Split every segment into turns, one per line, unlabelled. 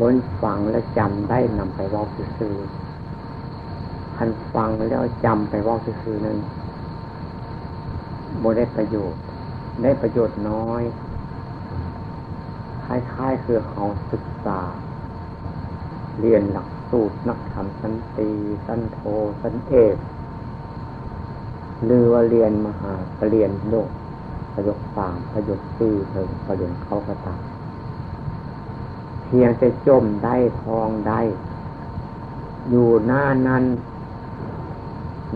บนฟังและจำได้นำไปว่าซื่อคันฟังแล้วจำไปว่าซื่อนั้นโบได้ประโยชน์ ได้ประโยชน์น้อย คล้ายๆคือเขาศึกษา เรียนหลักสูตรนักธรรมสันตีสันโทสันเอกหรือว่าเรียนมหาปรริญญาโลกประโยคสามประโยคสี่ถึงประโยคเขาก็ตาม เพียงจะจมได้ทองได้ อยู่หน้านั้น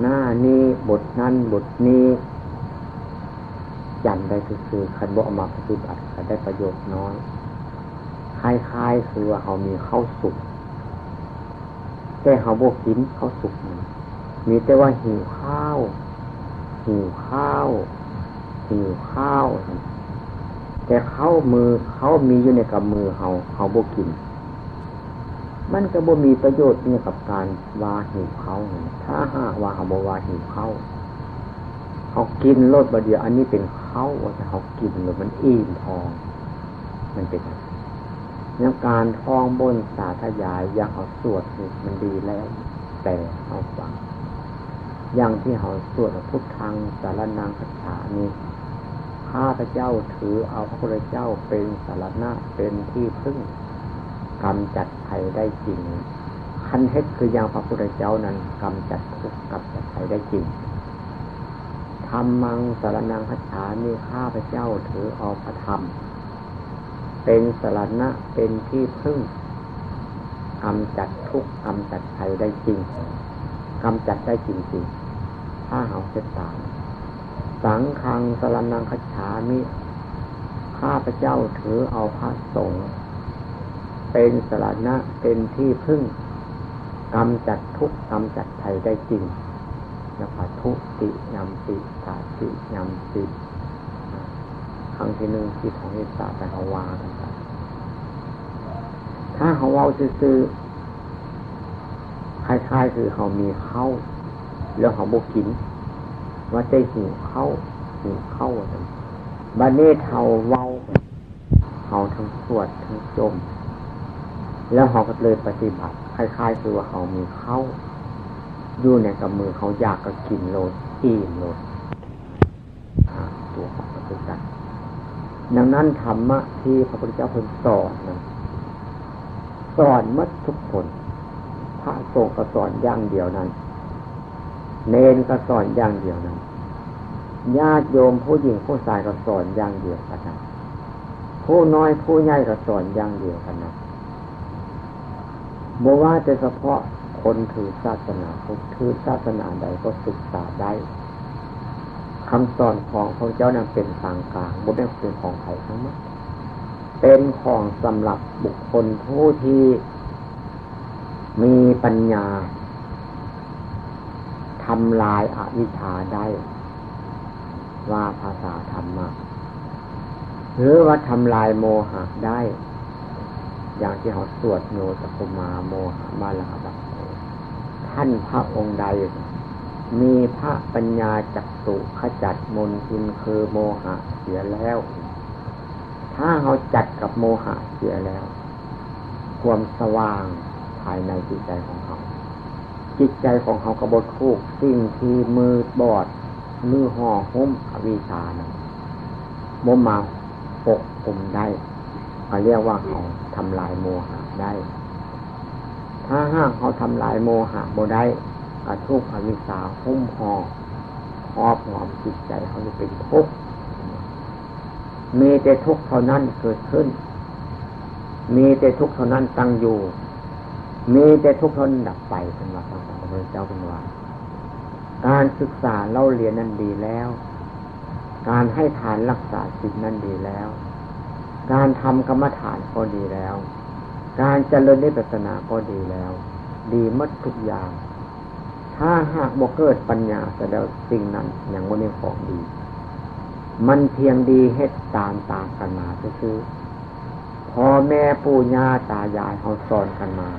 หน้านี้บทนั้นบทนี้จำได้คือคันบอกมาปฏิบัติได้ประโยชน์น้อยคล้ายๆคือว่าเขามีข้าวสุกแต่เขาบกกินข้าวสุกมีแต่ว่าหิวข้าวหิวข้าวหิวข้าว แต่เขามือเขามีอยู่ในกับมือเขาเขาบกิน มันก็บ่มีประโยชน์เนี่ยกับการวาหิวเขาถ้าหากว่าเขาบวาหิวเขาเขากินรสบะเดียวอันนี้เป็นเขาว่าจะเขากินหรือมันอิ่มทอง มันเป็นอะไรเนี่ยการท้องบนสาธยายอย่างเอาสวดมันดีแล้ว แต่เอาฟังอย่างที่เขาสวดพุทธังสารนังคัจานี้ ข้าพระเจ้าถือเอาพระพุทธเจ้าเป็นสารณะเป็นที่พึ่งกำจัดภัยได้จริงคันเฮ็ดคืออย่างพระพุทธเจ้านั้นกำจัดทุกข์กำจัดภัยได้จริงธรรมังสารนังคัจฉานี้ข้าพระเจ้าถือเอาพระธรรม เป็นสารณะเป็นที่พึ่งกำจัดทุกข์กำจัดภัยได้จริงกำจัดได้จริงๆถ้าเอาเสตาม สังฆังสรนังคฉามิ ข้าพระเจ้าถือเอาพระสงฆ์เป็นสรณะเป็นที่พึ่งกำจัดทุกกำจัดภัยได้จริงนะคะทุติยำติสาติยำติครั้งที่หนึ่งที่ของอิสระแต่เขาวากันไปถ้าเขาเอาซื้อคล้ายๆคือเขามีเข้า แล้วเขาบกิน ว่าใจหิวเข้าหิวเข้าอะไรบันเนเทาเว้าเขาทั้งสวดทั้งจม แล้วเขาก็เลยปฏิบัติคล้ายๆคือว่าเขามีเข้าอยู่ในกับมือเขาอยากก็กินโลดอิ่มโลดตัวของพระพุทธเจ้าดังนั้นธรรมะที่พระพุทธเจ้าเพิ่งสอนนะสอนมัดทุกคน พระสงฆ์ก็สอนอย่างเดียวนั้น เนนก็สอนอย่างเดียวนั้นญาติโยมผู้หญิงผู้ชายก็สอนอย่างเดียวกันนะผู้น้อยผู้ใหญ่ก็สอนอย่างเดียวกันนะบอกว่าจะเฉพาะคนถือศาสนาคนถือศาสนาใดก็ศึกษาได้คำสอนของพระเจ้านั้นเป็นทางกลางไม่ได้เป็นของใครทั้งหมดเป็นของสำหรับบุคคลผู้ที่มีปัญญา ทำลายอาวิชชาได้ ว่าภาษาธรรมะหรือว่าทำลายโมหะได้ อย่างที่เขาสวดโนตคุมาโมหะมาลาบัตท่านพระองค์ใด มีพระปัญญาจักสุขจัดมนทินคือโมหะเสียแล้ว ถ้าเขาจัดกับโมหะเสียแล้ว ความสว่างภายในจิตใจของเขา จิตใจของเขากระบดทุกสิ่งที่มือบอด มือห่อหุ้มอวิชานะมมาปกคุมได้เขาเรียกว่าเขาทำลายโมหะได้ ถ้าห้าเขาทำลายโมหะโบได้กระทุกอวิชาหุ้มห่อครอบงอมจิตใจเขาจะเป็นทุกข์มีแต่ทุกข์เท่านั้นเกิดขึ้น มีแต่ทุกข์เท่านั้นตั้งอยู่ มีแต่ทุกข์ทนดับไปเป็นว่าพระพุทธเจ้าเป็นว่า การศึกษาเล่าเรียนนั้นดีแล้ว การให้ทานรักษาศีลนั้นดีแล้ว การทำกรรมฐานก็ดีแล้ว การเจริญนิพพานาก็ดีแล้ว ดีมัดทุกอย่าง ถ้าหากบ่เกิดปัญญาแสดงสิ่งนั้นอย่างวันนี้ของดี มันเพียงดีเฮ็ดตามตามกันมาคือพ่อแม่ปู่ย่าตายายเขาสอนกันมา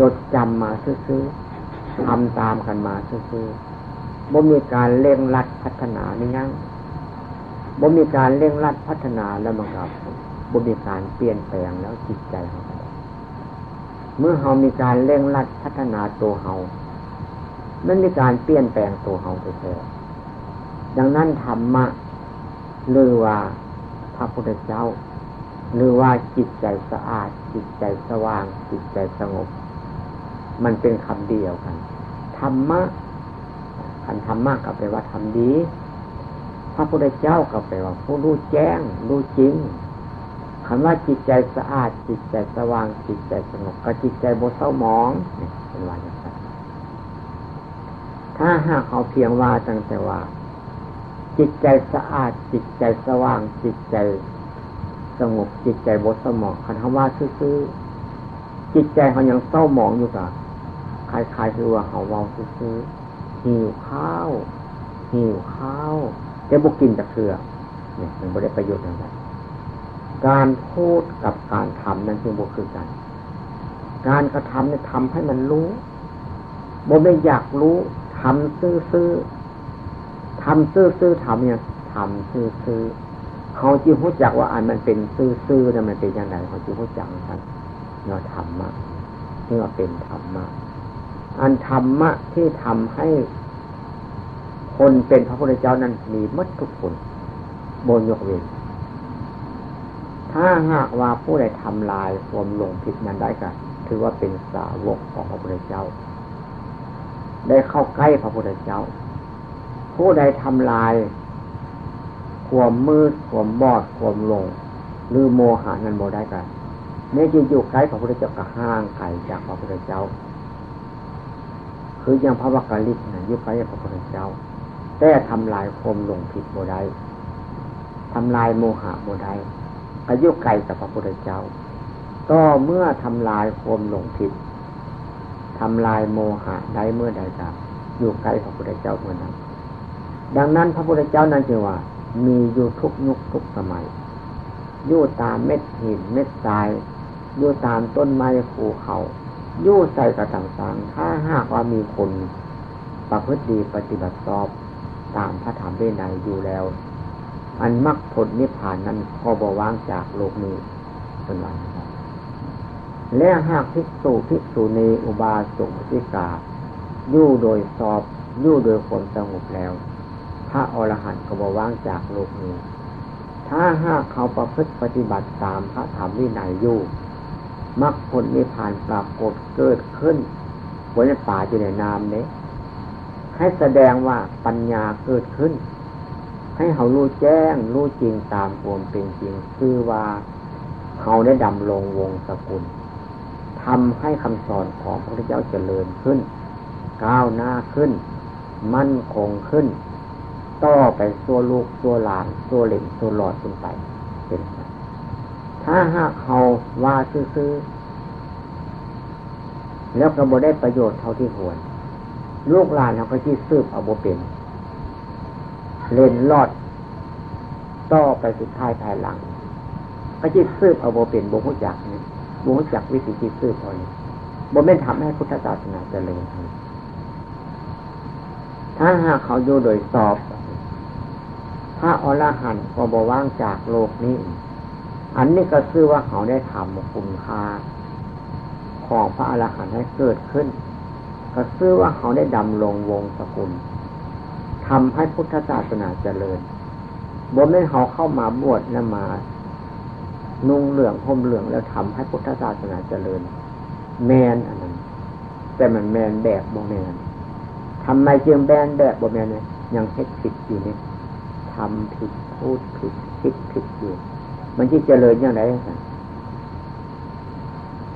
จดจำมาซื้อๆทำตามกันมาซื้อๆบ่มีการเร่งรัดพัฒนานี่ยังบ่มีการเร่งรัดพัฒนาแล้วมันกับบ่มีการเปลี่ยนแปลงแล้วจิตใจของเขาเมื่อเฮามีการเร่งรัดพัฒนาตัวเฮามันมีการเปลี่ยนแปลงตัวเฮาไปแท้ดังนั้นธรรมะหรือว่าพระพุทธเจ้า หรือว่าจิตใจสะอาด จิตใจสว่าง จิตใจสงบ มันเป็นคำเดียวกันธรรมะคันธรรมะก็แปลว่าทำดีพระพุทธเจ้าก็แปลว่า ผู้รู้แจ้งรู้จริงคำว่าจิตใจสะอาด จิตใจสว่างจิตใจสงบก็จิตใจโบเศร้ามองเป็นวันนี้ถ้าหากเขาเพียงว่าตั้งแต่ว่า จิตใจสะอาด จิตใจสว่าง จิตใจสงบจิตใจบดสมองคันคำว่าซื่อจิตใจเขายังเศร้าหมองอยู่กับ คล้ายๆคือว่าเขาเว้าซื่อหิวข้าวหิวข้าวแต่บุกินจะเคือเนี่ยมันไม่ได้ประโยชน์อะไรการพูดกับการทำนั้นจึงบุคือกัน การกระทำเนี่ยทำให้มันรู้บ่ไม่อยากรู้ทำซื่อซื่อทำซื่อซื่อทำเนี่ยทำซื่อซื่อเขาจีรู้จักว่าอันมันเป็นซื่อซื่อนะมันเป็นยังไงเขาจีรู้จักกันเราทำมาเมื่อเป็นธรรมะ อันธรรมะที่ทำให้คนเป็นพระพุทธเจ้านั้นมีมัดทุกคนบนยกเว้นถ้าหากว่าผู้ใดทำลายความหลงผิดนั้นได้ก็ถือว่าเป็นสาวกของพระพุทธเจ้า ได้เข้าใกล้พระพุทธเจ้า ผู้ใดทำลาย ความมืดความบอดความหลงหรือโมหานั้นโมได้กันเมื่อจะอยู่ใกล้พระพุทธเจ้าก็ห่างไกลจากพระพุทธเจ้า คือย่างพระวักกะลิศนะอยู่ใกล้พระพุทธเจ้า แต่ทำลายความหลงผิดโมได้ทำลายโมหะโมได้อายุไกลกับพระพุทธเจ้า ก็เมื่อทำลายความหลงผิดทำลายโมหะได้เมื่อใดจะอยู่ไกลพระพุทธเจ้าเมื่อนั้น ดังนั้นพระพุทธเจ้านั้นจึงว่า มีอยู่ทุกยุคทุกสมัยอยู่ตามเม็ดหินเม็ดทรายอยู่ตามต้นไม้ภูเขา ยู่ใส่กระต่างๆถ้าหากว่ามีคนประพฤติดีปฏิบัติชอบตามพระธรรมวินัยอยู่แล้ว อันมรรคผลนิพพานนั้นก็บว่างจากโลกนี้เป็นวันและหากภิกษุภิกษุณีอุบาสกภิกายู่โดยสอบยู่โดยคนสงบแล้ว พระอรหันต์ก็บว่างจากโลกนี้ ถ้าหากเขาประพฤติปฏิบัติตามพระธรรมวินัยอยู่ มรรคผลนิพพานปรากฏเกิดขึ้นบนป่าอยู่ในน้ำนี้ให้แสดงว่าปัญญาเกิดขึ้น ให้เขารู้แจ้งรู้จริงตามความเป็นจริง คือว่าเขาได้ดำลงวงสกุลทำให้คำสอนของพระพุทธเจ้าเจริญขึ้น ก้าวหน้าขึ้น มั่นคงขึ้น ต่อไปตัวลูกตัวหลานตัวเหล่งตัวหลอดขึ้นไป เป็น ถ้าหากเขาว่าซื้อแล้วก็บ่ได้ประโยชน์เท่าที่ควร ลูกหลานเขาก็ที่ซืบเอาบ่เป็น เล่นลอด ต่อไปสุดท้ายภายหลังพระจิตซื้อเอาโบเป็นโบหุจักนี่โบหุจักวิธีจิตซื้อพอนี้โบไม่ทำให้พุทธศาสนาเจริญถ้าหากเขาอยู่โดยสอบพระอรหันต์ก็บว่างจากโลกนี้ อันนี้ก็ซื่อว่าเขาได้ทำคุณค่าของพระอรหันต์ให้เกิดขึ้น ก็ซื่อว่าเขาได้ดำลงวงสกุลทำให้พุทธศาสนาเจริญบนไม่เขาเข้ามาบวชแล้วมา นุ่งเหลืองห่มเหลืองแล้วทำให้พุทธศาสนาเจริญ แมนอันนั้น แต่มันแมนแบบโบแมนทำไมจึงแบนแบบโบแมนเนี่ยยังเฮ็ดผิดอยู่นี่ทำผิดพูดผิดคิดผิดอยู่ มันจะเจริญอย่างไรกัน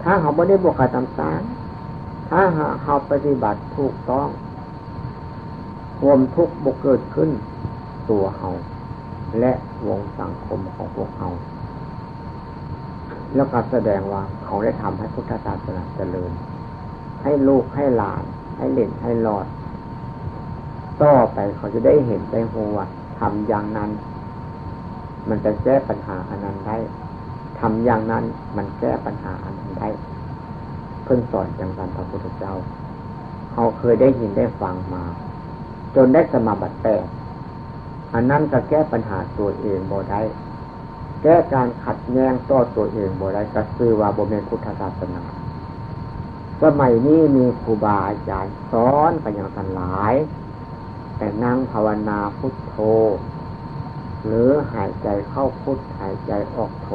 ถ้าเขาไม่ได้บวกกับตำสารถ้าเขาปฏิบัติถูกต้องความทุกข์บกเกิดขึ้น ตัวเฮาและวงสังคมของพวกเฮาแล้วก็แสดงว่าเขาได้ทำให้พุทธศาสนาเจริญ ให้ลูกให้หลาน ให้เล่นให้หลอด ต่อไปเขาจะได้เห็นได้หัวทำอย่างนั้น มันจะแก้ปัญหาอันนั้นได้ทำอย่างนั้นมันแก้ปัญหาอันนั้นได้ เพิ่งสอนอย่างนั้นพระพุทธเจ้าเขาเคยได้ยินได้ฟังมา จนได้สมาบัติแปดอันนั้นก็แก้ปัญหาตัวเองบ่ได้แก้การขัดแย้งต่อตัวเองบ่ได้ก็คือว่าบ่เมนพุทธศาสนาสมัยนี้มีครูบาอาจารย์สอนกันอย่างกันหลาย แต่นั่งภาวนาพุทโธ หรือหายใจเข้าพุทหายใจออกโธ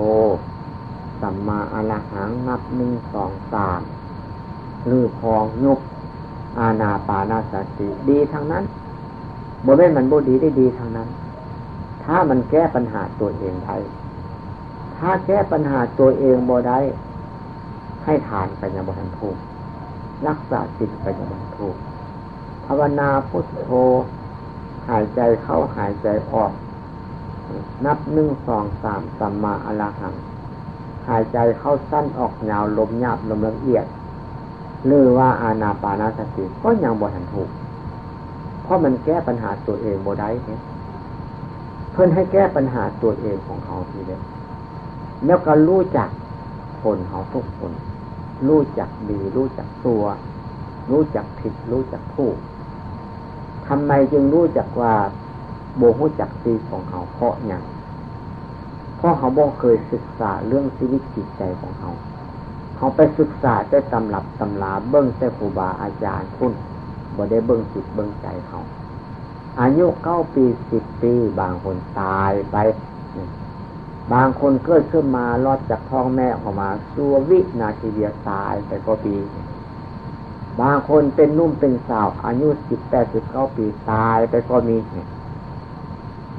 สัมมาอรหังนับหนึ่งสองสามหรือพองยุบอาณาปานาสติดีทั้งนั้นบนแม่นมันบูดีได้ดีทั้งนั้น ถ้ามันแก้ปัญหาตัวเองได้ถ้าแก้ปัญหาตัวเองบ่ได้ ให้ทานไปยังบทันทุกรักษาจิตไปยังบทันทุกภาวนาพุทโธหายใจเข้าหายใจออก นับหนึ่งสองสามสัมมาอรหัง หายใจเข้าสั้นออกยาวลมหยาบลมละเอียด หรือว่าอาณาปานาสติก็ยังบ่ทันถูก เพราะมันแก้ปัญหาตัวเองบ่ได้เนี่ยเพื่อนให้แก้ปัญหาตัวเองของเขาทีเดียวแล้วก็รู้จักคนเขาทุกคน รู้จักดีรู้จักตัว รู้จักผิด รู้จักถูกทำไมจึงรู้จักว่า โบหูจักตีของเขาเพราะอย่างเพราะเขาบ่เคยศึกษาเรื่องชีวิตจิตใจของเขา เขาไปศึกษาได้ตำรับตำลาเบิ้งแต่ครูบาอาจารย์คุณบ่ได้เบิ้งจิตเบิ้งใจเขา อายุเก้าปีสิบปี บางคนตายไป บางคนเกิดขึ้นมารอดจากท้องแม่ออกมาสัววินาทีเดียวตายไปก็ปี บางคนเป็นนุ่มเป็นสาว อายุสิบแปดสิบเก้าปีตายไปก็มี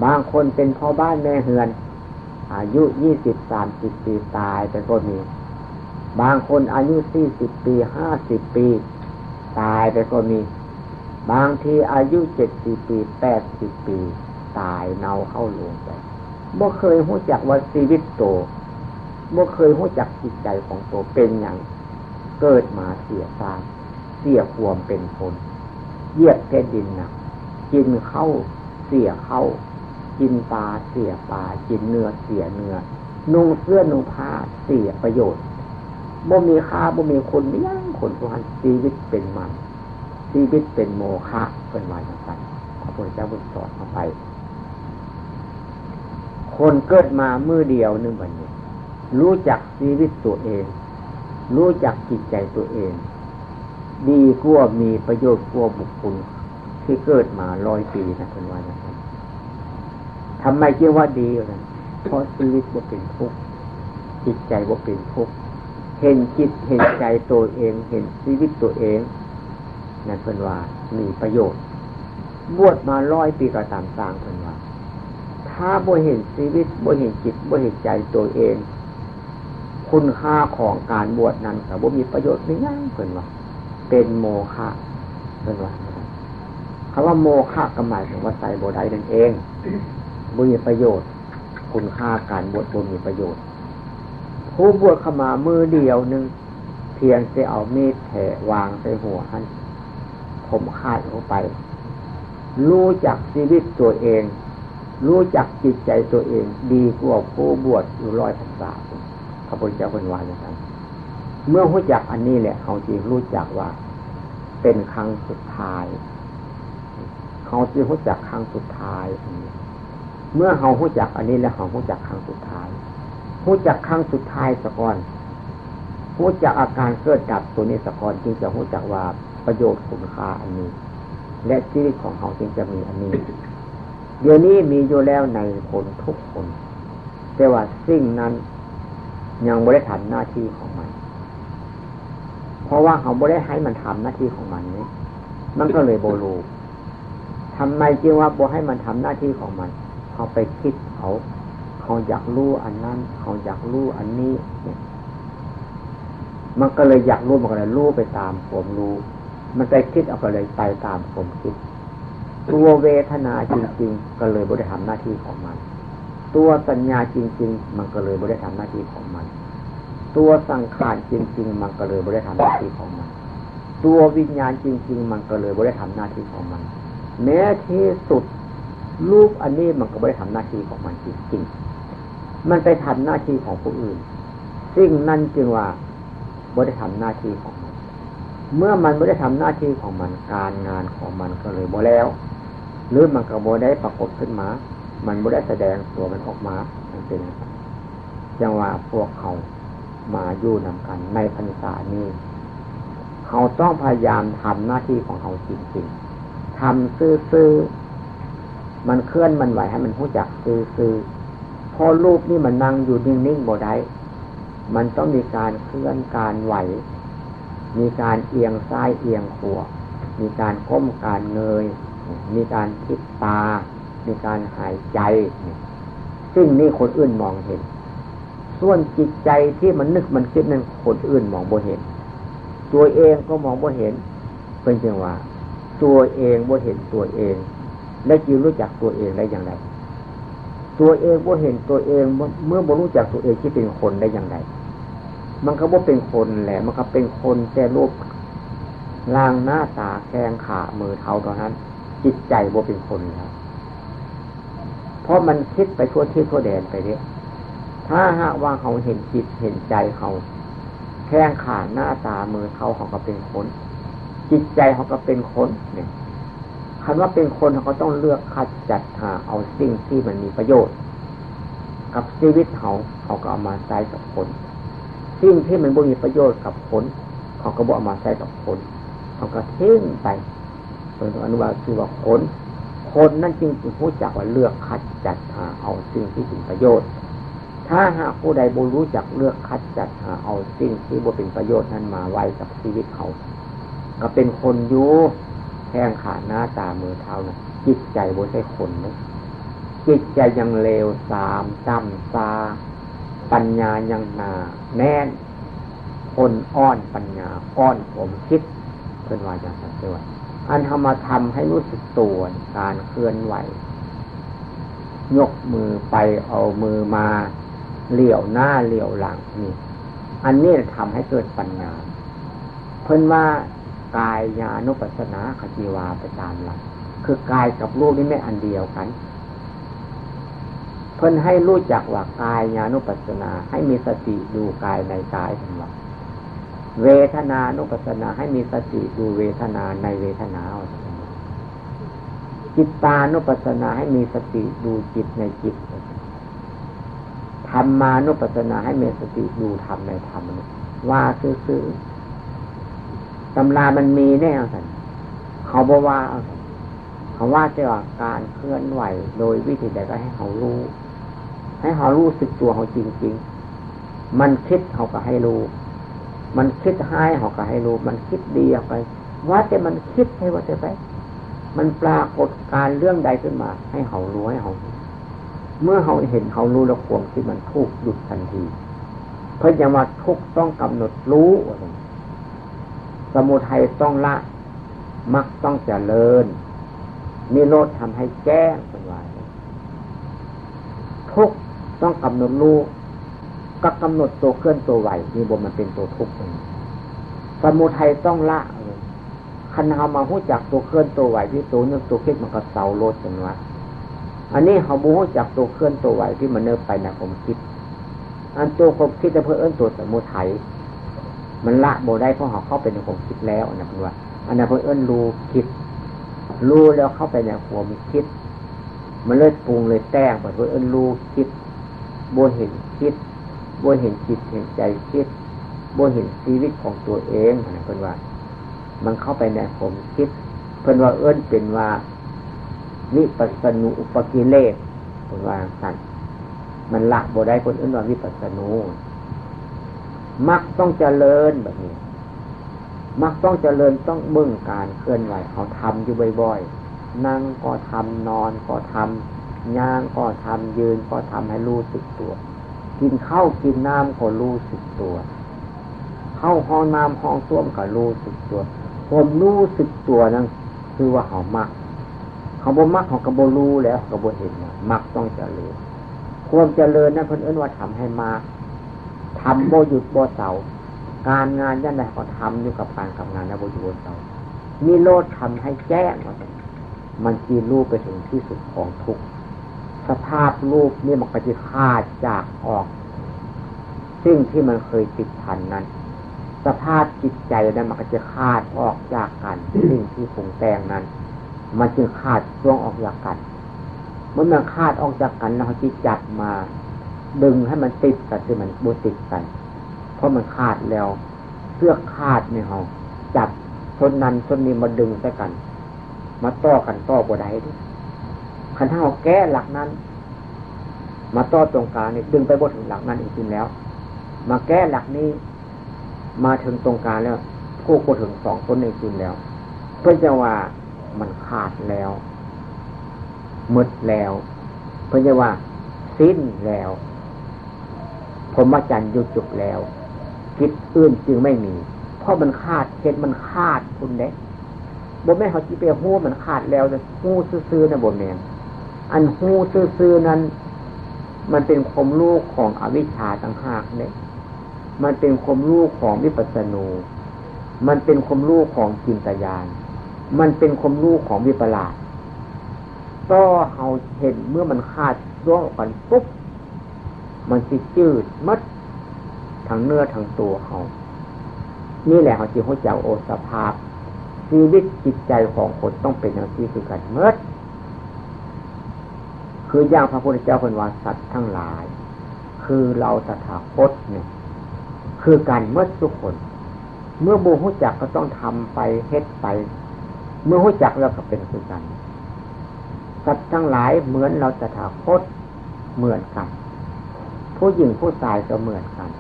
บางคนเป็นพ่อบ้านแม่เฮือน อายุยี่สิบสามสิบปีตายไปก็มี บางคนอายุสี่สิบปีห้าสิบปี ตายไปก็มี บางทีอายุเจ็ดสิบปีแปดสิบปี ตายเนาเข้าลงไปบ่เคยหู้จักว่าชีวิตโตบ่เคยหู้จักจิตใจของโตเป็นอย่างเกิดมาเสียตายเสียความเป็นคน เยียดแผ่นดินนะกินเข้าเสียเข้า กินปลาเสียปลากินเนื้อเสียเนื้อนุ่งเสื้อนุ่งผ้าเสียประโยชน์บ่มีค่าบ่มีคนไม่ยั่งคนทุกท่านชีวิตเป็นมันชีวิตเป็นโมฆะเป็นวายต่างๆพระพุทธเจ้าบุตรสอนเข้าไป คนเกิดมามือเดียวนึงวันนี้ รู้จักชีวิตตัวเอง รู้จักจิตใจตัวเอง ดีกว่ามีประโยชน์กว่าบุคคลที่เกิดมาร้อยปีนะคุณว่านะครับ ทำไมเรียกว่าดีนะเพราะชีวิตว่าเป็นทุกข์จิตใจว่าเป็นทุกข์เห็นจิตเห็นใจตัวเอง เห็นชีวิตตัวเองนั่นเป็นว่ามีประโยชน์ บวชมาร้อยปีก็ตามสร้างเป็นว่า ถ้าบ่เห็นชีวิตบ่เห็นจิตบ่เห็นใจตัวเอง คุณค่าของการบวชนั้นแต่บ่มีประโยชน์ไม่ยั่งเพิ่นว่า เป็นโมฆะเพิ่นว่าคำว่าโมฆะก็หมายถึงว่าใส่บ่ได้นั่นเอง บมีประโยชน์ คุณค่าการบวชบ่มีประโยชน์ ผู้บวชเข้ามามือเดียวหนึ่งเพียงจะเอามีดแถวางใส่หัวหันผมคาดเข้าไป รู้จักชีวิตตัวเอง รู้จักจิตใจตัวเอง ดีกว่าผู้บวชอยู่ร้อยพรรษาพระพุทธเจ้าเป็นวาอย่างนั้นเมื่อรู้จักอันนี้แหละเขาจึงรู้จักว่า เป็นครั้งสุดท้าย เขาจึงรู้จักครั้งสุดท้าย เมื่อเขารู้จักอันนี้แล้วเขารู้จักครั้งสุดท้ายรู้จักครั้งสุดท้ายสะก่อนรู้จักอาการเกิดดับตัวนี้สะก่อนจึงจะรู้จักว่าประโยชน์คุณค่าอันนี้ และชีวิตของเขาจึงจะมีอันนี้ เดี๋ยวนี้มีอยู่แล้วในคนทุกคน แต่ว่าสิ่งนั้นยังไม่ได้ทำหน้าที่ของมัน เพราะว่าเขาไม่ได้ให้มันทำหน้าที่ของมันนี่มันก็เลยโบลูทำไมจึงว่าโบให้มันทำหน้าที่ของมัน เขาไปคิดเขา เขาอยากรู้อันนั้น เขาอยากรู้อันนี้เนี่ยมันก็เลยอยากรู้มันก็เลยรู้ไปตามผมรู้ มันไปคิดเอาก็เลยไปตามผมคิด ตัวเวทนาจริง ๆ ก็เลยบริหารหน้าที่ของมัน ตัวสัญญาจริง ๆ มันก็เลยบริหารหน้าที่ของมัน ตัวสังขารจริง ๆ มันก็เลยบริหารหน้าที่ของมัน ตัววิญญาณจริง ๆ มันก็เลยบริหารหน้าที่ของมัน แม้ที่สุด รูปอันนี้มันก็บริหารหน้าที่ของมันจริงๆมันไปทำหน้าที่ของผู้อื่นสิ่งนั้นจึงว่าบริหาหน้าที่ของมัน เมื่อมันไม่ได้ทำหน้าที่ของมันการงานของมันก็เลยบ่แล้ว หรือมันก็โบได้ปรากฏขึ้นมา มันโบได้แสดงตัวมันออกมาทั้งสิ้นจังว่าพวกเขามาอยู่นำกัน ในพรรษานี้เขาต้องพยายามทำหน้าที่ของเขาจริงๆทำซื่อๆ มันเคลื่อนมันไหวให้มันหู้จักซื่อๆพอรูปนี่มันนั่งอยู่นิ่งๆบ่ได้มันต้องมีการเคลื่อนการไหว มีการเอียงซ้ายเอียงขวามีการก้มการเงย มีการคิดตา มีการหายใจ ซึ่งนี่คนอื่นมองเห็น ส่วนจิตใจที่มันนึกมันคิดนั้นคนอื่นมองบ่เห็น ตัวเองก็มองบ่เห็น เป็นเพียงว่า ตัวเองบ่เห็นตัวเอง และจิรู้จักตัวเองได้อย่างไร ตัวเองบ่าเห็นตัวเองเมื่อบ่รู้จักตัวเองที่เป็นคนได้อย่างไร มันก็บ่เป็นคนแหละ มันก็เป็นคนแต่รูปล่างหน้าตาแขงขามือเท้าตอนนั้น จิตใจบ่าเป็นคนแล้วเพราะมันคิดไปทั่วที่ทั่วแดนไปเนี่ยถ้าหากว่าเขาเห็นจิตเห็นใจเขาแข้งขาหน้าตามือเท้าเขาก็เป็นคน จิตใจเขาก็เป็นคนเนี่ย คำว่าเป็นคนเขาต้องเลือกคัดจัดหาเอาสิ่งที่มันมีประโยชน์ กับชีวิตเขาเขาก็เอามาใช้กับคน สิ่งที่มันบ่มีประโยชน์กับคนเขาก็บอกมาใช้กับคนเขาก็ทิ้งไปเป็นอนุบาลคือว่าคนคนนั่นจริงจริงผู้จักว่าเลือกคัดจัดหาเอาสิ่งที่เป็นประโยชน์ ถ้าหากผู้ใดบูรู้จักเลือกคัดจัดหาเอาสิ่งที่บ่เป็นประโยชน์นั้นมาไว้กับชีวิตเขา ก็เป็นคนอยู่ ข้งขาหน้าตามือเท้านะจิตใจบ่ใช่คนนะจิตใจยังเลวสามจำซาปัญญายังนาแน่นคนอ้อนปัญญาอ้อนผมคิดเพื่อนว่าอย่างนั้นด้วยอันทำมาทำให้รู้สึกตัวการเคลื่อนไหว ยกมือไปเอามือมาเหลี่ยวหน้าเหลี่ยวหลังนี่ อันนี้ทำให้เกิดปัญญา เพื่อนว่า กายญาณุปัสสนาขจีวาไปตามหลักคือกายกับรูปนี่ไม่อันเดียวกัน เพื่นให้รู้จักว่ากายญาณุปัสสนา ให้มีสติดูกายในกายทั้งหมดเวทนานุปัสสนาให้มีสติดูเวทนาในเวทนาจิตตานุปัสสนาให้มีสติดูจิตในจิตธรรมานุปัสสนาให้มีสติดูธรรมในธรรมว่าซื่อๆ ตำรามันมีแน่สันเขาบอกว่าเขาว่าจะว่าการเคลื่อนไหวโดยวิธีใดก็ให้เขารู้ ให้เขารู้สึกตัวเขาจริง ๆ มันคิดเขาก็ให้รู้ มันคิดให้เขาก็ให้รู้ มันคิดดีออกไปว่าแต่มันคิดให้ว่าแต่ไป มันปรากฏการเรื่องใดขึ้นมา ให้เขารู้ให้เขาเมื่อเขาเห็นเขารู้แล้วความที่มันทุกหยุดทันที เพราะอย่างว่าทุกต้องกำหนดรู้ สมุทัยต้องละมักต้องเจริญนิโรธทำให้แจ้งเป็นวายทุกต้องกำหนดรู้ก็กำหนดตัวเคลื่อนตัวไหวมีบนมันเป็นตัวทุกข์สมุทัยต้องละคันเอามาหู้จักตัวเคลื่อนตัวไหวที่ตัวนึกตัวคิดมันก็เสาโลดจังวะอันนี้เขาบูหู้จักตัวเคลื่อนตัวไหวที่มันเนิบไปนะผมคิด อันตัวผมคิดจะเพื่อเอื้นตัวสมุทัย มันละโบได้เพราะเขาเข้าไปในผมคิดแล้วนะคุณว่า อันนั้นเพื่อเอื้นรู้คิด รู้แล้วเข้าไปในหัวมันคิด มันเลยปรุงเลยแต้งเพื่อเอื้นรู้คิดโบเห็นคิดโบเห็นจิตเห็นใจคิดโบเห็นชีวิตของตัวเองนะเพื่อนว่า มันเข้าไปในผมคิด เพื่อนว่าเอื้นเป็นว่าวิปัสสนุอุปกิเลสเพื่อนว่าสั่นมันละโบได้คนอื่นว่าวิปัสสนุ มักต้องเจริญแบบนี้ มักต้องเจริญต้องเบื้องการเคลื่อนไหวเขาทำอยู่บ่อยๆ นั่งก็ทำนอนก็ทำย่างก็ทำยืนก็ทำให้รู้สึกตัว กินข้าวกินน้ำก็รู้สึกตัว เข้าห้องน้ำห้องส้วมก็รู้สึกตัวผมรู้สึกตัวนั่นคือว่าเขามักเขาบ่มักเขาก็บ่รู้แล้วเขาบ่เห็นมักต้องเจริญความเจริญนั่นเพิ่นเอื้นว่าทำให้มา ทำโบหยุดโบเสาการงานยันใดเขาทำอยู่กับการกับงานนะโบหยุดโบเสามีโลดทำให้แจ้งมันจีรู้ไปถึงที่สุดของทุกสภาพรูปนี่มันก็จะขาดจากออกสิ่งที่มันเคยติดพันนั้น สภาพจิตใจนั้นมันก็จะขาดออกจากกันสิ่งที่ผงแต่งนั้น มันจึงขาดช่วงออกจากกันเมื่อมันขาดออกจากกันเราจะจับมา ดึงให้มันติดกันคือมันบูติดกัน เพราะมันขาดแล้วเสื้อขาดในห้องจับชนนั้นชนนี้มาดึงใส่กัน มาต่อกันต่อบดได้ดิขันถ้าเราแก้หลักนั้น มาต่อตรงกลางนี่ดึงไปบดถึงหลักนั้นอีกทีแล้ว มาแก้หลักนี้ มาถึงตรงกลางแล้วพูกถึงสองต้นในจริงแล้ว เพื่อจะว่ามันขาดแล้วมืดแล้ว เพื่อจะว่าสิ้นแล้ว ผมมจันยุจุกแล้วคิดอื่นจึงไม่มี เพราะมันขาดเหตุมันขาดคุณเด็กบนแม่เขาจีเปหู้มันขาดแล้วแต่หู้ซื่อๆนะบนแมงอันหู้ซื่อๆนั้น มันเป็นคมลูกของอวิชชาต่างหากเนี่ยมันเป็นคมลูกของวิปัสสนูมันเป็นคมลูกของจินตยานมันเป็นคมลูกของวิปลาสก็เขาเห็นเมื่อมันขาดร่วงกันปุ๊บ มันสิจืดมัดทั้งเนื้อทั้งตัวเขานี่แหละเขาจีหัวเจ้าโอสภาพ ชีวิตจิตใจของคนต้องเป็นอย่างที่คือกันเมื่อคืออย่างพระพุทธเจ้าเป็นวาสัตว์ทั้งหลาย คือเราตถาคตเนี่ย คือการเมื่อทุกคน เมื่อบูหุจักก็ต้องทำไปเฮ็ดไป เมื่อหุจักแล้วก็เป็นคือกัน สัตว์ทั้งหลายเหมือนเราตถาคตเหมือนกัน ผู้หญิงผู้ชายก็เหมือนกัน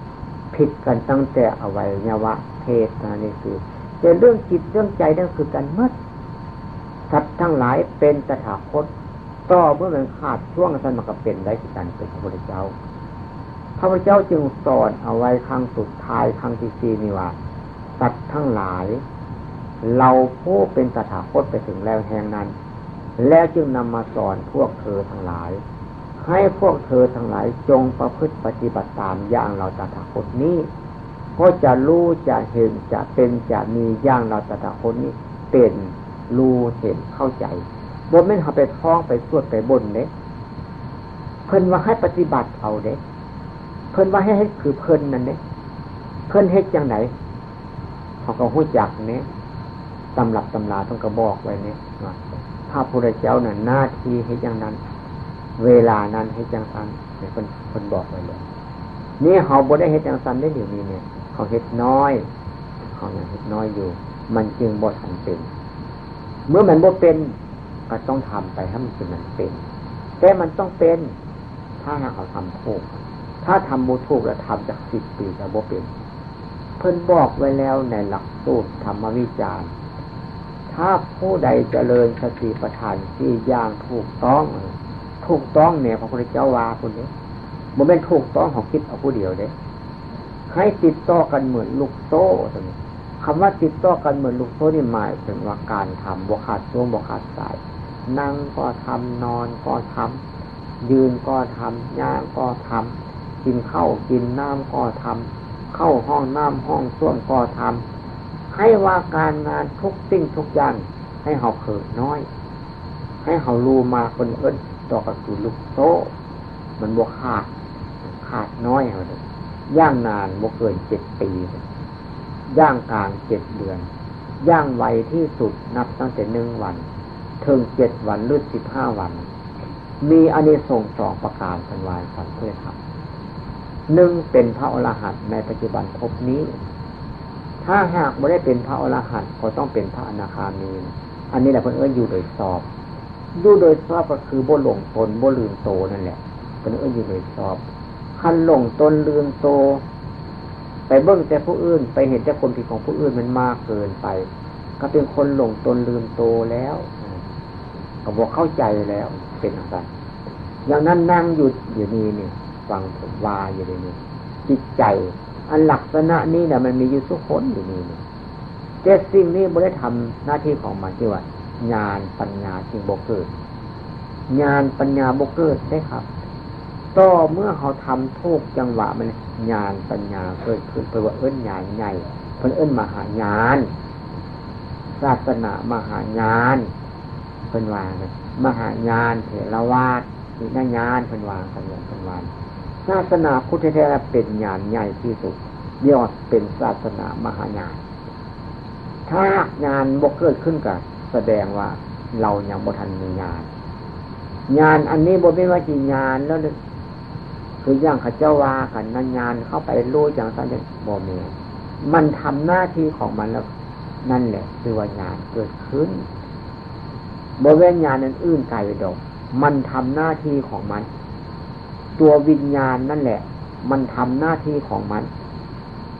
ผิดกันตั้งแต่อวัยวะเพศนี่คือแต่เรื่องจิตเรื่องใจนั่นคือกันเมื่อสัตว์ทั้งหลายเป็นตถาคตต่อเมื่อมันขาดช่วงนั้นมันก็เป็นได้ที่การเป็นพระพุทธเจ้าพระพุทธเจ้าจึงสอนเอาไว้ครั้งสุดท้ายครั้งที่สี่นี่ว่าสัตว์ทั้งหลาย เราผู้เป็นตถาคตไปถึงแล้วแห่งนั้น แล้วจึงนำมาสอนพวกเธอทั้งหลาย ให้พวกเธอทั้งหลายจงประพฤติปฏิบัติตามอย่างเราตถาคตนี้ ก็จะรู้จะเห็นจะเป็นจะมีอย่างเราตถาคตนี้ เป็นรู้เห็นเข้าใจบนไม่ทำไปท้องไปสวดไปบนเด้เพิ่นว่าให้ปฏิบัติเอาเด้เพิ่นว่าให้ให้คือเพิ่นนั่นเด้เพิ่นเฮ็ดอย่างไหนเขาก็หู้จักเนี่ยตำรับตำราต้องกระบอกไว้เนี่ยว่าพระพุทธเจ้าน่ะหน้าที่ให้อย่างนั้น เวลานั้นให้จังสันเนี่ยคนคนบอกไว้เลยนี่เขาบได้เห็ดจังสันได้เดี๋ยวนี้เนี่ยเขาเห็ดน้อยเขาอย่างเห็ดน้อยอยู่ มันจึงบดทันเป็น เมื่อมันบดเป็นก็ต้องทำไปให้มันเป็นมันเป็น แต่มันต้องเป็น ถ้าหากเขาทำถูกถ้าทำบูถูกแล้วทำจากสิบปีจะบดเป็น เพิ่นบอกไว้แล้วในหลักสูตรธรรมวิจารณ์ถ้าผู้ใดเจริญสติปัฏฐานที่ย่างถูกต้อง ถูกต้องเนี่ยพระพุทธเจ้าว่าคนนี้มันเป็นถูกต้องของคิดเอาผู้เดียวเด้ให้ติดต่อกันเหมือนลูกโซ่ตรงนี้คำว่าติดต่อกันเหมือนลูกโซ่นี่หมายถึงว่าการทำบวขาดช่วงบวขาดสาย นั่งก็ทำนอนก็ทำยืนก็ทำย่างก็ทำกินข้าวกินน้ำก็ทำเข้าห้องน้ำห้องส้วมก็ทำให้ว่าการงานทุกสิ่งทุกอย่างให้เขาเผิดน้อย ให้เขารู้มาคนเอิ้น ต่อกับคือลูกโซ่มันบวขาด ขาดน้อยเลยย่างนานบวเกินเจ็ดปี ย่างกลางเจ็ดเดือน ย่างไวที่สุดนับตั้งแต่หนึ่งวันถึงเจ็ดวันหรือสิบห้าวัน มีอันนี้ส่งสองประการสันวายสันเพื่อครับหนึ่งเป็นพระอรหันต์ในปัจจุบันพบนี้ ถ้าหากไม่ได้เป็นพระอรหันต์ก็ต้องเป็นพระอนาคามี อันนี้แหละเพื่อนเอื้ออยู่โดยสอบ ดูโดยชอบก็คือบ่หลงตนบ่ลืมโตนั่นแหละเป็นเอื้ออยู่โดยชอบคันหลงตนลืมโต ไปเบิ้งแต่ผู้อื่น ไปเห็นแต่คนผิดของผู้อื่นมันมากเกินไป ก็เป็นคนหลงตนลืมโตแล้วก็บอกเข้าใจแล้วเป็นอะไรอย่างนั้นนั่งอยู่อยู่นี่นี่ฟังผมว่าอยู่ในี่จิตใจ อันลักษณะนี้เนี่ยมันมีอยู่ทุกคนอยู่นี่นี่แต่สิ่งนี้ไม่ได้ทำหน้าที่ของมันที่ว่า ญาณปัญญาจึงบกเกิดญาณปัญญาบกเกิดได้ครับต่อเมื่อเขาทำทุกจังหวะมันญาณปัญญาเกิดขึ้นไปว่าเอิ้นญาณใหญ่เพิ่นเอิ้นมหาญาณศาสนามหาญาณเพิ่นวางเลยมหาญาณเถรวาทมีนาญาณเพิ่นวางกันอย่างเพิ่นวางศาสนาพุทธแท้เป็นญาณใหญ่ที่สุดยอดเป็นศาสนามหาญาณถ้างานบกเกิดขึ้นกับ แสดงว่าเรายังบ่ทันมีงาน งานอันนี้บ่ไม่ว่าจีงานแล้วคืออย่างขาเจ้าว่ากันนันงานเข้าไปรู้อย่างสันเด็บ่เมีมันทำหน้าที่ของมันแล้ว นั่นแหละคือว่าญาณเกิดขึ้นบริเวณญาณนั้นอื่นกายไปดอกมันทำหน้าที่ของมัน ตัววิญญาณนั่นแหละ มันทำหน้าที่ของมัน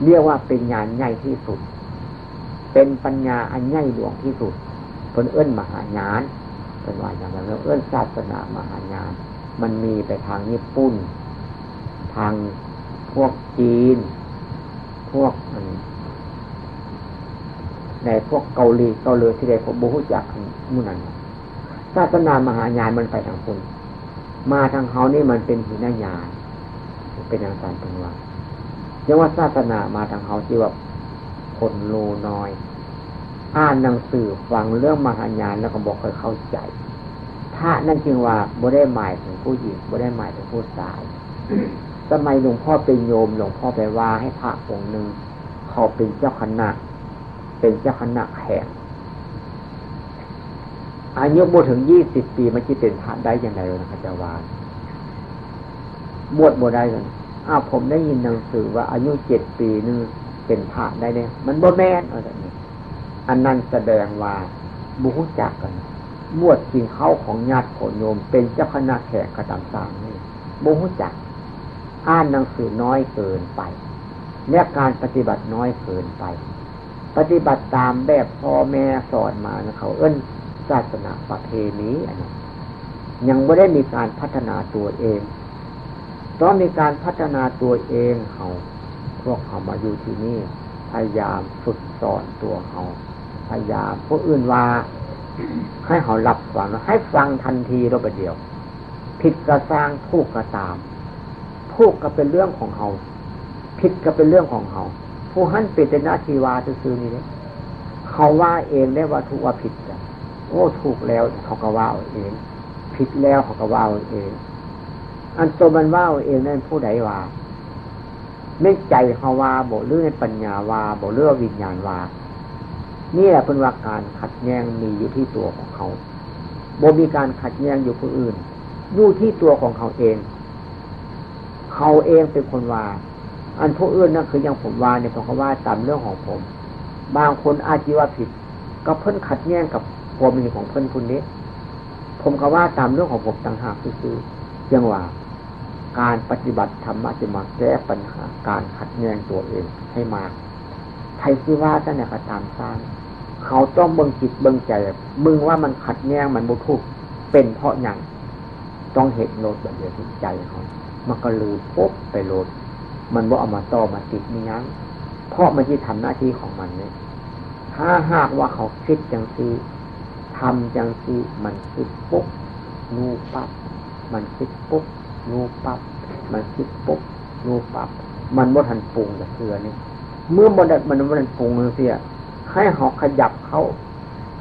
เรียกว่าเป็นญาณใหญ่ที่สุด เป็นปัญญาอันใหญ่หลวงที่สุด เป็นเอื้นมหาญาณเป็นว่าอย่างนั้นเอื้นศาสนามหาญาณมันมีไปทางญี่ปุ่น ทางพวกจีน พวกในพวกเกาหลีเกาหลีที่ได้ผมบูฮุจักมุนันศาสนามหาญาณมันไปทางคุณมาทางเขานี่มันเป็นหินญาณเป็นอาการเป็นว่ายังว่าศาสนามาทางเขาที่ว่าคนโลน้อย อ่านหนังสือฟังเรื่องมหาญาณแล้วก็บอกค่อยเข้าใจพระนั่นจึงว่าบ่ได้หมายถึงผู้หญิงบ่ได้หมายถึงผู้ชายสมัยหลวงพ่อเป็นโยมหลวงพ่อไปว่าให้พระองค์หนึ่งเขาเป็นเจ้าคณะ เป็นเจ้าคณะแห่งอายุบวชถึงยี่สิบปีมันจะเป็นพระได้ยังไงเลยนะอาจารย์บวชบวชได้เลยอ้าวผมได้ยินหนังสือว่าอายุเจ็ดปีนึงเป็นพระได้เนี่ยมันบ่แม่นอะไรนี้ อันนั้นแสดงว่าบุหุจักกันบวชกินเข้าของญาติผลโยม เป็นเจ้าคณะแขกกระตำสางนี่บุหุจัก อ่านหนังสือน้อยเกินไปและการปฏิบัติน้อยเกินไป ปฏิบัติตามแบบพ่อแม่สอนมานะเขาเอิ้นศาสนาประเพณีอันนี้ยังไม่ได้มีการพัฒนาตัวเองต้องมีการพัฒนาตัวเองเขาพวกเขามาอยู่ที่นี่พยายามฝึกสอนตัวเขา พยายามผู้อื่นว่า ให้เขารับฟังให้ฟังทันทีเราไปเดียว ผิดกระสร้างถูกกระตามถูกก็เป็นเรื่องของเขาผิดก็เป็นเรื่องของเขาผู้หันเป็นหน้าทีวาซื้อนี่เนี่ยเขาว่าเองได้ว่าถูกว่าผิดโอ้ถูกแล้วเขาก็ว่าเอง ผิดแล้วเขาก็ว่าเอง อันตัวมันว่าเองนั่นผู้ใดว่าไม่ใจเขาว่าบอกเรื่องปัญญาว่าบอกเรื่องวิญญาณว่า นี่แหละเป็นว่าการขัดแย้งมีอยู่ที่ตัวของเขาบ่มีการขัดแย้งอยู่ผู้อื่น อยู่ที่ตัวของเขาเอง เขาเองเป็นคนว่า อันผู้อื่นนั่นคืออย่างผมว่าเนี่ยผมก็ว่าตามเรื่องของผม บางคนอาจีว่าผิด ก็เพิ่นขัดแย้งกับความมีของเพิ่นคนนี้ ผมก็ว่าตามเรื่องของผมต่างหากคือยังว่า การปฏิบัติธรรมะจะมาแก้ปัญหา การขัดแย้งตัวเองให้มากใครที่ว่าท่านเนี่ยก็ตามสร้าง เขาต้องเบิ่งจิตเบิ่งใจ มึงว่ามันขัดแย้งมันบุทุกเป็นเพราะอย่างต้องเห็นโลดแบบเดียวใจเขามันก็ลืมปุ๊บไปโลด มันว่าเอามาต่อมาติดนี่ยังเพราะมันที่ทำหน้าที่ของมันเนี่ยถ้าหากว่าเขาคิดจังซีทำจังซีมันคิดปุ๊บนูปั๊บมันคิดปุ๊บนูปั๊บมันคิดปุ๊บนูปั๊บมันบ่ทันปรุงแต่เสือนี่เมื่อมันมันมันปรุงเสีย ให้หอกขยับเขา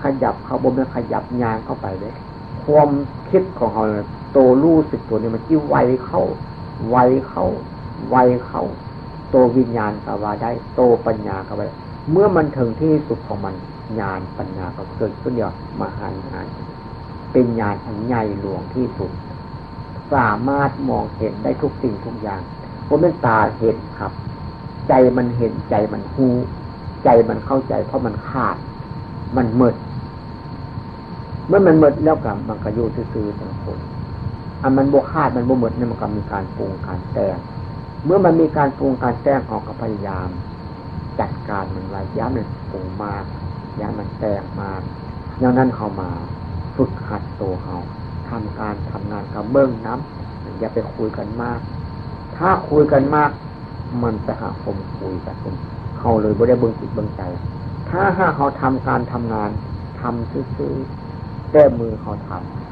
ขยับเขาบนมันขยับยางเข้าไปเลยความคิดของเขาโตรู้สึกตัวนี้มันจิ้วไวเข้า ไวเข้า ไวเข้าโตวิญญาณกว่าได้โตปัญญากว่าเมื่อมันถึงที่สุดของมันญาณปัญญาก็เกิดขึ้นเดียวมหาญาณเป็นญาณอันใหญ่หลวงที่สุด สามารถมองเห็นได้ทุกสิ่งทุกอย่างเพราะมันตาเห็นครับ ใจมันเห็นใจมันหู ใจมันเข้าใจ เพราะมันขาด มันหมดเมื่อมันหมดแล้วกับมันก็อยู่ซื่อๆทั้งคนอันมันบวขาดมันบวหมดเนี่ยมันก็มีการปรุงการแต่งเมื่อมันมีการปรุงการแต่งออกกับพยายาม จัดการมันไว้ย้ำมันปรุงมากย้ำมันแต่งมากอย่างนั้นเข้ามาฝึกหัดตัวเขาทำการทำงานกับเบิ้งน้ำอย่าไปคุยกันมาก ถ้าคุยกันมาก มันจะหาคมคุยกันเขาเลยบ่ได้เบิ่งจิตเบิ่งใจ ถ้าหากเขาทำการทำงานทำซื่อๆแต่มือเขาทำ